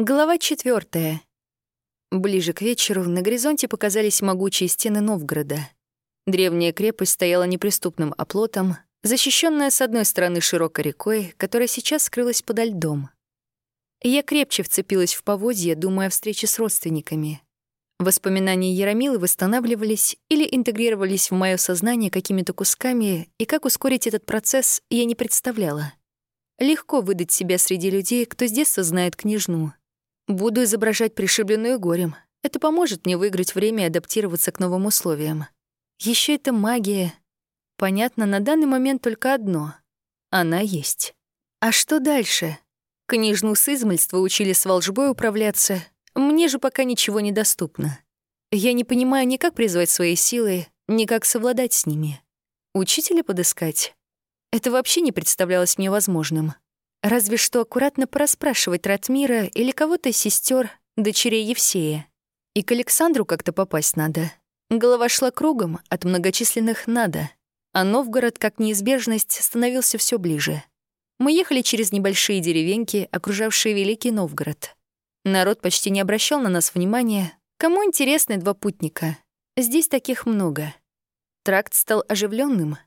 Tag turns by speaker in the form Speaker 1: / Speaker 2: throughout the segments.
Speaker 1: Глава четвертая. Ближе к вечеру на горизонте показались могучие стены Новгорода. Древняя крепость стояла неприступным оплотом, защищенная с одной стороны широкой рекой, которая сейчас скрылась подо льдом. Я крепче вцепилась в поводье, думая о встрече с родственниками. Воспоминания Яромилы восстанавливались или интегрировались в мое сознание какими-то кусками, и как ускорить этот процесс, я не представляла. Легко выдать себя среди людей, кто с детства знает княжну. Буду изображать пришибленную горем. Это поможет мне выиграть время и адаптироваться к новым условиям. Еще это магия. Понятно, на данный момент только одно. Она есть. А что дальше? Книжну с измальства учили с волжбой управляться. Мне же пока ничего не доступно. Я не понимаю ни как призвать свои силы, ни как совладать с ними. Учителя подыскать? Это вообще не представлялось мне возможным. Разве что аккуратно пораспрашивать Ратмира или кого-то сестер, дочерей Евсея. И к Александру как-то попасть надо. Голова шла кругом от многочисленных «надо», а Новгород, как неизбежность, становился все ближе. Мы ехали через небольшие деревеньки, окружавшие Великий Новгород. Народ почти не обращал на нас внимания. Кому интересны два путника? Здесь таких много. Тракт стал оживленным.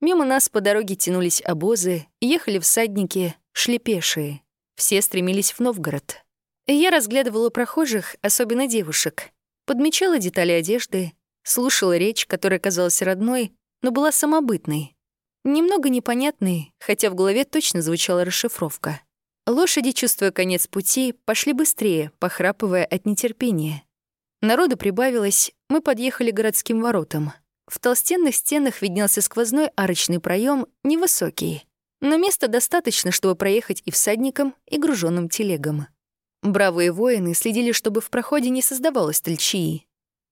Speaker 1: Мимо нас по дороге тянулись обозы, ехали всадники, шли пешие. Все стремились в Новгород. Я разглядывала прохожих, особенно девушек. Подмечала детали одежды, слушала речь, которая казалась родной, но была самобытной. Немного непонятной, хотя в голове точно звучала расшифровка. Лошади, чувствуя конец пути, пошли быстрее, похрапывая от нетерпения. Народу прибавилось, мы подъехали к городским воротам. В толстенных стенах виднелся сквозной арочный проем, невысокий, но места достаточно, чтобы проехать и всадникам, и груженным телегам. Бравые воины следили, чтобы в проходе не создавалось толчии.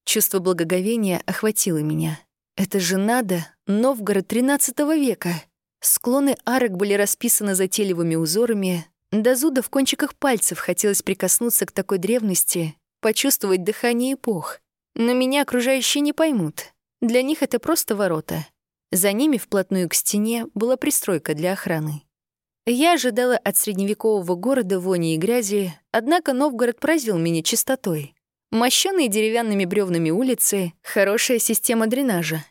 Speaker 1: Чувство благоговения охватило меня. Это же надо, Новгород XIII века. Склоны арок были расписаны затейливыми узорами, до зуда в кончиках пальцев хотелось прикоснуться к такой древности, почувствовать дыхание эпох. Но меня окружающие не поймут. Для них это просто ворота. За ними вплотную к стене была пристройка для охраны. Я ожидала от средневекового города вони и грязи, однако Новгород поразил меня чистотой. Мощёные деревянными бревнами улицы, хорошая система дренажа.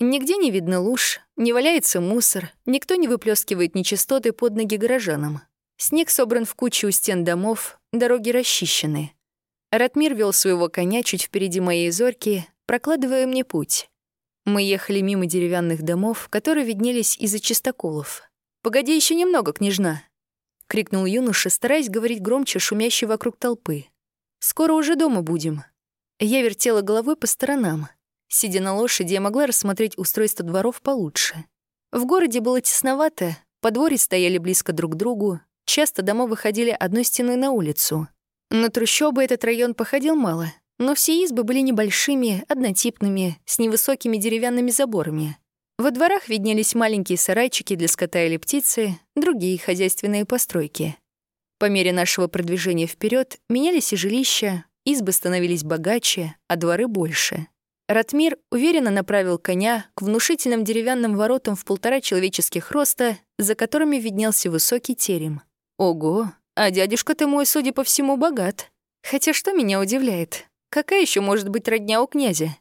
Speaker 1: Нигде не видно луж, не валяется мусор, никто не выплескивает нечистоты под ноги горожанам. Снег собран в кучу у стен домов, дороги расчищены. Ратмир вел своего коня чуть впереди моей зорки, прокладывая мне путь. Мы ехали мимо деревянных домов, которые виднелись из-за чистоколов. «Погоди еще немного, княжна!» — крикнул юноша, стараясь говорить громче шумящей вокруг толпы. «Скоро уже дома будем». Я вертела головой по сторонам. Сидя на лошади, я могла рассмотреть устройство дворов получше. В городе было тесновато, подворья стояли близко друг к другу, часто дома выходили одной стеной на улицу. На трущобы этот район походил мало — но все избы были небольшими, однотипными, с невысокими деревянными заборами. Во дворах виднелись маленькие сарайчики для скота или птицы, другие хозяйственные постройки. По мере нашего продвижения вперед менялись и жилища, избы становились богаче, а дворы больше. Ратмир уверенно направил коня к внушительным деревянным воротам в полтора человеческих роста, за которыми виднелся высокий терем. Ого, а дядюшка ты мой, судя по всему, богат. Хотя что меня удивляет? Какая еще может быть родня у князя?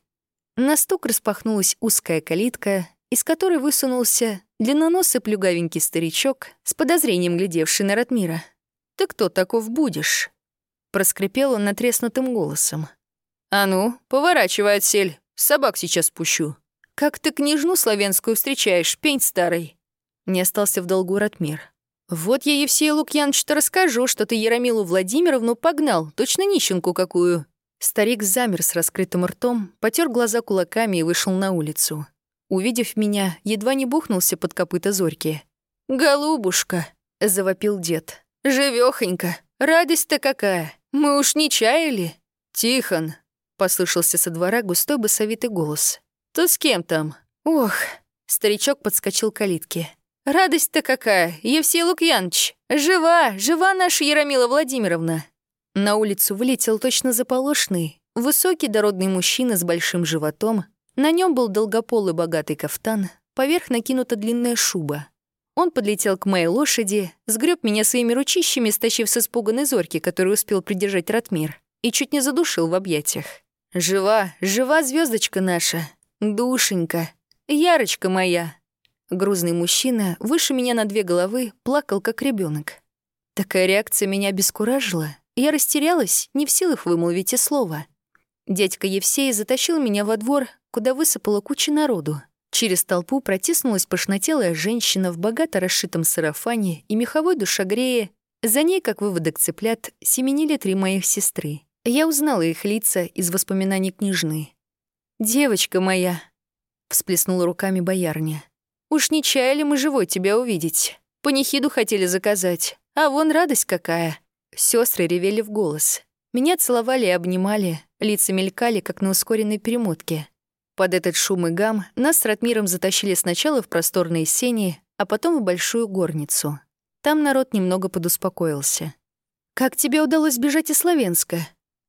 Speaker 1: На стук распахнулась узкая калитка, из которой высунулся длинноносый плюгавенький старичок с подозрением глядевший на Ратмира. «Ты кто таков будешь?» Проскрипел он натреснутым голосом. «А ну, поворачивай отсель, собак сейчас пущу. Как ты княжну славянскую встречаешь, пень старый?» Не остался в долгу Ратмир. «Вот я Евсею Лукьяновичу-то расскажу, что ты Яромилу Владимировну погнал, точно нищенку какую. Старик замер с раскрытым ртом, потер глаза кулаками и вышел на улицу. Увидев меня, едва не бухнулся под копыта зорьки. «Голубушка!» — завопил дед. «Живёхонька! Радость-то какая! Мы уж не чаяли!» «Тихон!» — послышался со двора густой басовитый голос. «То с кем там?» «Ох!» — старичок подскочил к калитке. «Радость-то какая! Евсей Лукьяныч! Жива! Жива наша Яромила Владимировна!» На улицу вылетел точно заполошный, высокий дородный мужчина с большим животом. На нем был долгополый богатый кафтан, поверх накинута длинная шуба. Он подлетел к моей лошади, сгреб меня своими ручищами, стащив с испуганной зорки, который успел придержать Ратмир, и чуть не задушил в объятиях. «Жива, жива звездочка наша, душенька, Ярочка моя!» Грузный мужчина, выше меня на две головы, плакал, как ребенок. Такая реакция меня обескуражила. Я растерялась, не в силах вымолвить и слова. Дядька Евсей затащил меня во двор, куда высыпала куча народу. Через толпу протиснулась пошнотелая женщина в богато расшитом сарафане и меховой душогрее. За ней, как выводок цыплят, семенили три моих сестры. Я узнала их лица из воспоминаний княжны. «Девочка моя!» — всплеснула руками боярня. «Уж не чаяли мы живой тебя увидеть. Панихиду хотели заказать, а вон радость какая!» Сестры ревели в голос. Меня целовали и обнимали, лица мелькали, как на ускоренной перемотке. Под этот шум и гам нас с Ратмиром затащили сначала в просторные сени, а потом в большую горницу. Там народ немного подуспокоился. «Как тебе удалось бежать из Словенска?»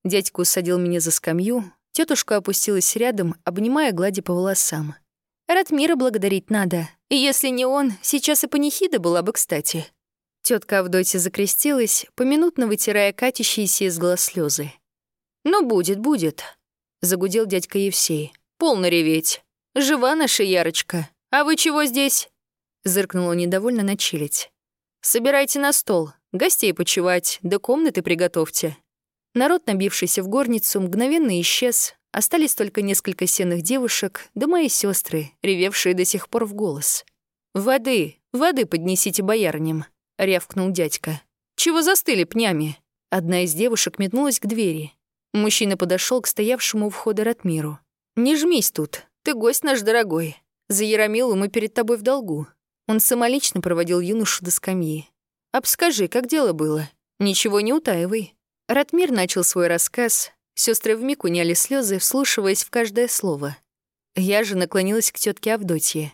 Speaker 1: Дядька усадил меня за скамью, тетушка опустилась рядом, обнимая глади по волосам. «Ратмира благодарить надо, и если не он, сейчас и панихида была бы кстати». Тетка Авдотья закрестилась, поминутно вытирая катящиеся из глаз слезы. «Ну, будет, будет», — загудел дядька Евсей. Полно реветь. Жива наша Ярочка. А вы чего здесь?» Зыркнула недовольно на чилить. «Собирайте на стол, гостей почевать, да комнаты приготовьте». Народ, набившийся в горницу, мгновенно исчез. Остались только несколько сенных девушек, да мои сестры, ревевшие до сих пор в голос. «Воды, воды поднесите боярням», — рявкнул дядька. «Чего застыли пнями?» Одна из девушек метнулась к двери. Мужчина подошел к стоявшему у входа Ратмиру. «Не жмись тут, ты гость наш дорогой. За Яромилу мы перед тобой в долгу». Он самолично проводил юношу до скамьи. «Обскажи, как дело было? Ничего не утаивай». Ратмир начал свой рассказ. Сестры вмиг уняли слезы, вслушиваясь в каждое слово. Я же наклонилась к тетке Авдотье.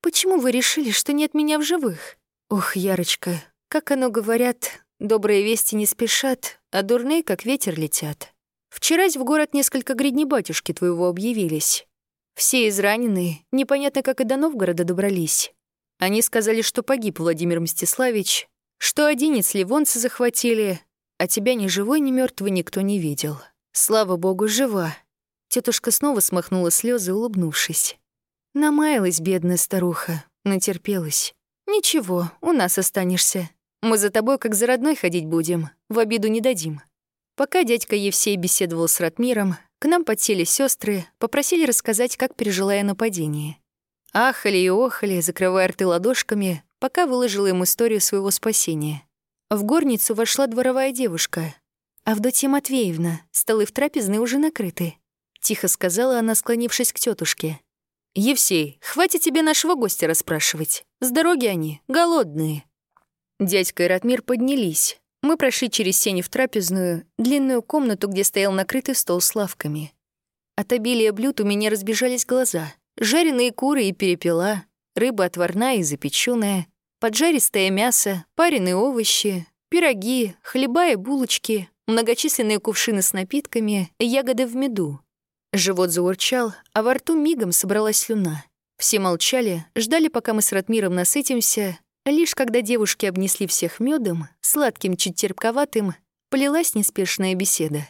Speaker 1: «Почему вы решили, что нет меня в живых?» «Ох, Ярочка, как оно говорят, добрые вести не спешат, а дурные, как ветер, летят». Вчерась в город несколько гридни батюшки твоего объявились. Все израненные, непонятно, как и до Новгорода добрались. Они сказали, что погиб Владимир Мстиславич, что одинец ливонцы захватили, а тебя ни живой, ни мертвый никто не видел. Слава богу, жива. Тетушка снова смахнула слезы, улыбнувшись. Намаялась бедная старуха, натерпелась. Ничего, у нас останешься. Мы за тобой как за родной ходить будем, в обиду не дадим. Пока дядька Евсей беседовал с Ратмиром, к нам подсели сестры, попросили рассказать, как пережила я нападение. Ахали и охали, закрывая рты ладошками, пока выложила им историю своего спасения. В горницу вошла дворовая девушка. «Авдотья Матвеевна, столы в трапезной уже накрыты», — тихо сказала она, склонившись к тетушке. «Евсей, хватит тебе нашего гостя расспрашивать. С дороги они, голодные». Дядька и Ратмир поднялись. Мы прошли через сени в трапезную, длинную комнату, где стоял накрытый стол с лавками. От обилия блюд у меня разбежались глаза. Жареные куры и перепела, рыба отварная и запеченная, поджаристое мясо, пареные овощи, пироги, хлеба и булочки, многочисленные кувшины с напитками, ягоды в меду. Живот заурчал, а во рту мигом собралась слюна. Все молчали, ждали, пока мы с Ратмиром насытимся, Лишь когда девушки обнесли всех медом, сладким, чуть терпковатым, полилась неспешная беседа.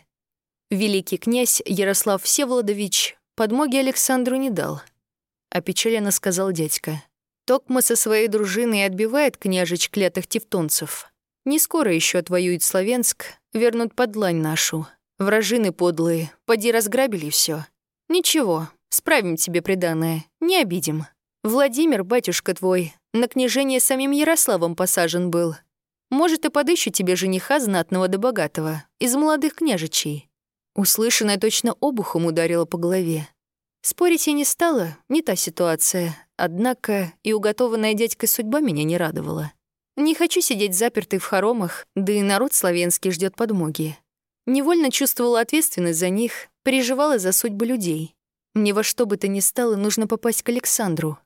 Speaker 1: Великий князь Ярослав Всеволодович подмоги Александру не дал. Опечаленно сказал дядька. Токма со своей дружиной отбивает княжич клятых тевтонцев. Не скоро еще отвоюет Словенск, вернут под длань нашу. Вражины подлые, поди разграбили все. Ничего, справим тебе приданное, не обидим. Владимир, батюшка твой, на княжение самим Ярославом посажен был. Может, и подыщу тебе жениха знатного да богатого, из молодых княжичей». Услышанное точно обухом ударило по голове. Спорить я не стала, не та ситуация. Однако и уготованная дядькой судьба меня не радовала. Не хочу сидеть запертой в хоромах, да и народ славянский ждет подмоги. Невольно чувствовала ответственность за них, переживала за судьбы людей. Мне во что бы то ни стало нужно попасть к Александру.